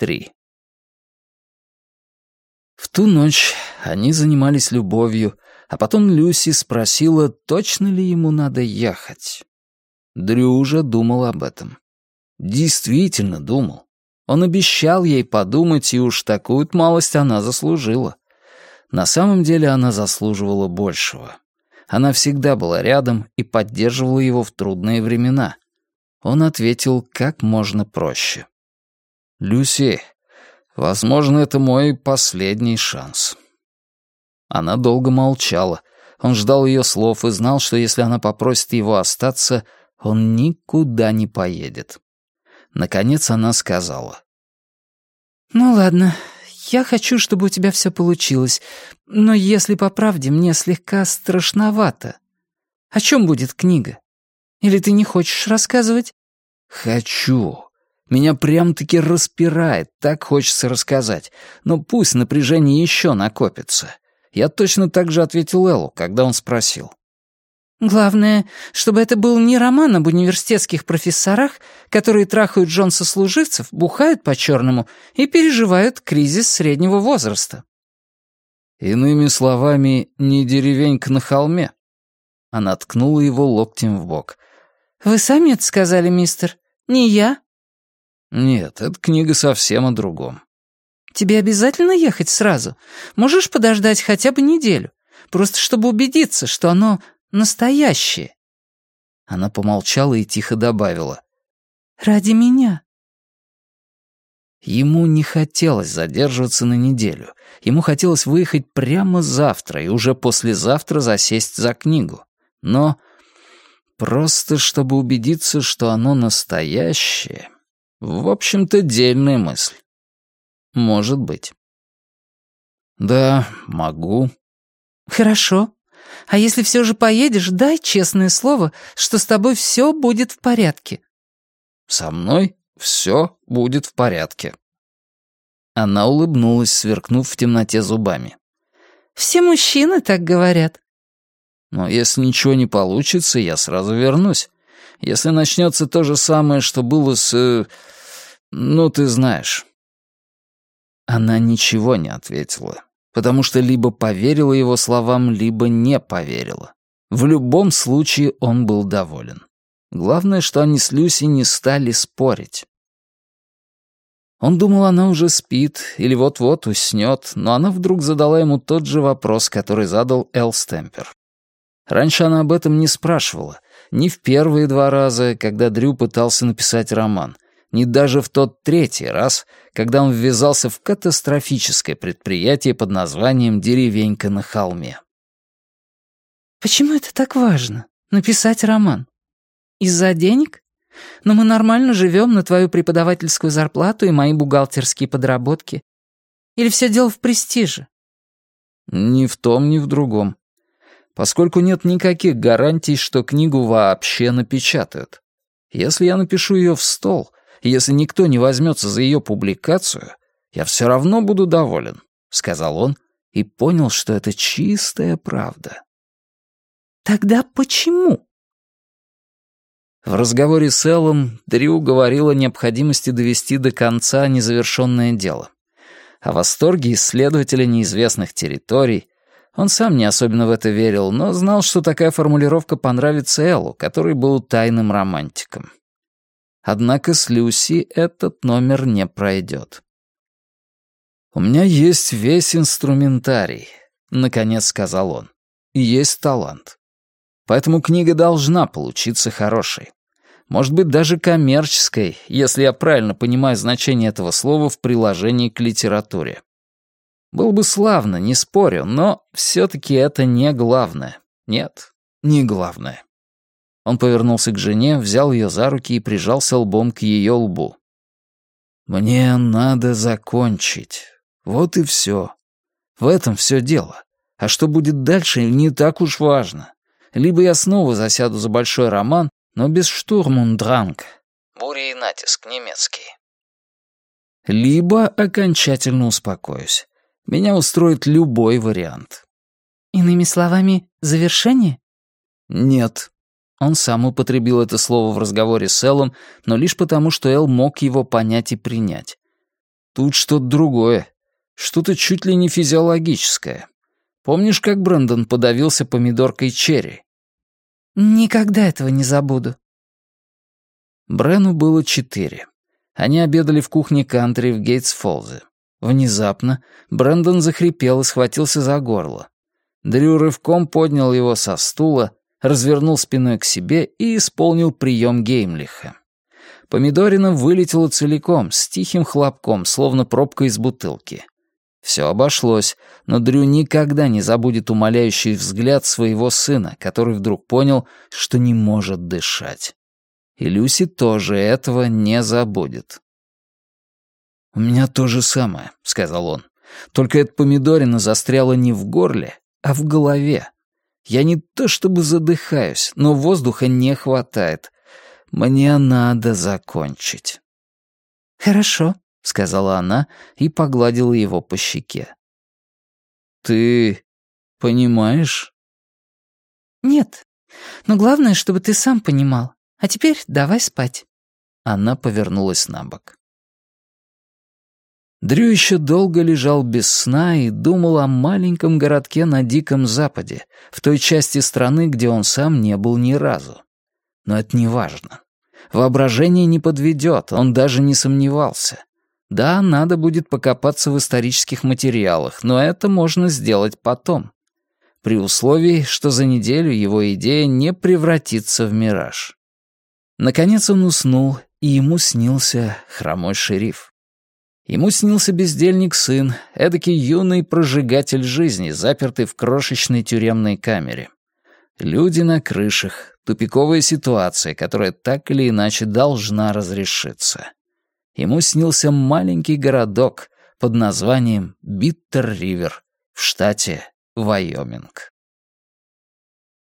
3. В ту ночь они занимались любовью, а потом Люси спросила, точно ли ему надо ехать. Дрю уже думал об этом. Действительно думал. Он обещал ей подумать, и уж такую малость она заслужила. На самом деле она заслуживала большего. Она всегда была рядом и поддерживала его в трудные времена. Он ответил как можно проще. «Люси, возможно, это мой последний шанс». Она долго молчала. Он ждал ее слов и знал, что если она попросит его остаться, он никуда не поедет. Наконец она сказала. «Ну ладно, я хочу, чтобы у тебя все получилось, но если по правде, мне слегка страшновато. О чем будет книга? Или ты не хочешь рассказывать?» «Хочу. Меня прям-таки распирает, так хочется рассказать. Но пусть напряжение еще накопится. Я точно так же ответил Эллу, когда он спросил. Главное, чтобы это был не роман об университетских профессорах, которые трахают жен сослуживцев, бухают по-черному и переживают кризис среднего возраста. Иными словами, не деревенька на холме. Она ткнула его локтем в бок. «Вы сами это сказали, мистер, не я?» «Нет, эта книга совсем о другом». «Тебе обязательно ехать сразу? Можешь подождать хотя бы неделю, просто чтобы убедиться, что оно Настоящее. Она помолчала и тихо добавила. «Ради меня». Ему не хотелось задерживаться на неделю. Ему хотелось выехать прямо завтра и уже послезавтра засесть за книгу. Но просто чтобы убедиться, что оно настоящее... В общем-то, дельная мысль. Может быть. Да, могу. Хорошо. А если все же поедешь, дай честное слово, что с тобой все будет в порядке». «Со мной все будет в порядке». Она улыбнулась, сверкнув в темноте зубами. «Все мужчины так говорят». «Но если ничего не получится, я сразу вернусь. Если начнется то же самое, что было с... Ну, ты знаешь». Она ничего не ответила потому что либо поверила его словам, либо не поверила. В любом случае он был доволен. Главное, что они с Люси не стали спорить. Он думал, она уже спит или вот-вот уснет, но она вдруг задала ему тот же вопрос, который задал Эл Стемпер. Раньше она об этом не спрашивала, ни в первые два раза, когда Дрю пытался написать роман — ни даже в тот третий раз, когда он ввязался в катастрофическое предприятие под названием «Деревенька на холме». «Почему это так важно? Написать роман? Из-за денег? Но мы нормально живем на твою преподавательскую зарплату и мои бухгалтерские подработки. Или все дело в престиже?» «Ни в том, ни в другом. Поскольку нет никаких гарантий, что книгу вообще напечатают. Если я напишу ее в стол, если никто не возьмется за ее публикацию, я все равно буду доволен», — сказал он и понял, что это чистая правда. «Тогда почему?» В разговоре с Эллом Дрю говорил о необходимости довести до конца незавершенное дело. О восторге исследователя неизвестных территорий. Он сам не особенно в это верил, но знал, что такая формулировка понравится Эллу, который был тайным романтиком. Однако с Люси этот номер не пройдет. «У меня есть весь инструментарий», — наконец сказал он. «Есть талант. Поэтому книга должна получиться хорошей. Может быть, даже коммерческой, если я правильно понимаю значение этого слова в приложении к литературе. Было бы славно, не спорю, но все-таки это не главное. Нет, не главное. Он повернулся к жене, взял ее за руки и прижался лбом к ее лбу. «Мне надо закончить. Вот и все. В этом все дело. А что будет дальше, не так уж важно. Либо я снова засяду за большой роман, но без штурмундранг. Буря и натиск, немецкий. Либо окончательно успокоюсь. Меня устроит любой вариант. Иными словами, завершение? Нет, он сам употребил это слово в разговоре с Эллом, но лишь потому, что Эл мог его понять и принять. Тут что-то другое. Что-то чуть ли не физиологическое. Помнишь, как Брэндон подавился помидоркой черри? Никогда этого не забуду. Брену было четыре. Они обедали в кухне кантри в Гейтс-Фолзе. Внезапно Брэндон захрипел и схватился за горло. Дрю рывком поднял его со стула, развернул спиной к себе и исполнил прием Геймлиха. Помидорина вылетела целиком, с тихим хлопком, словно пробка из бутылки. Все обошлось, но Дрю никогда не забудет умоляющий взгляд своего сына, который вдруг понял, что не может дышать. И Люси тоже этого не забудет. «У меня то же самое», — сказал он. «Только эта помидорина застряла не в горле, а в голове. Я не то чтобы задыхаюсь, но воздуха не хватает. Мне надо закончить». «Хорошо», — сказала она и погладила его по щеке. «Ты понимаешь?» «Нет. Но главное, чтобы ты сам понимал. А теперь давай спать». Она повернулась на бок. Дрю еще долго лежал без сна и думал о маленьком городке на Диком Западе, в той части страны, где он сам не был ни разу. Но это не важно. Воображение не подведет, он даже не сомневался. Да, надо будет покопаться в исторических материалах, но это можно сделать потом. При условии, что за неделю его идея не превратится в мираж. Наконец он уснул, и ему снился хромой шериф. Ему снился бездельник-сын, эдакий юный прожигатель жизни, запертый в крошечной тюремной камере. Люди на крышах, тупиковая ситуация, которая так или иначе должна разрешиться ему снился маленький городок под названием Биттер-Ривер в штате Вайоминг.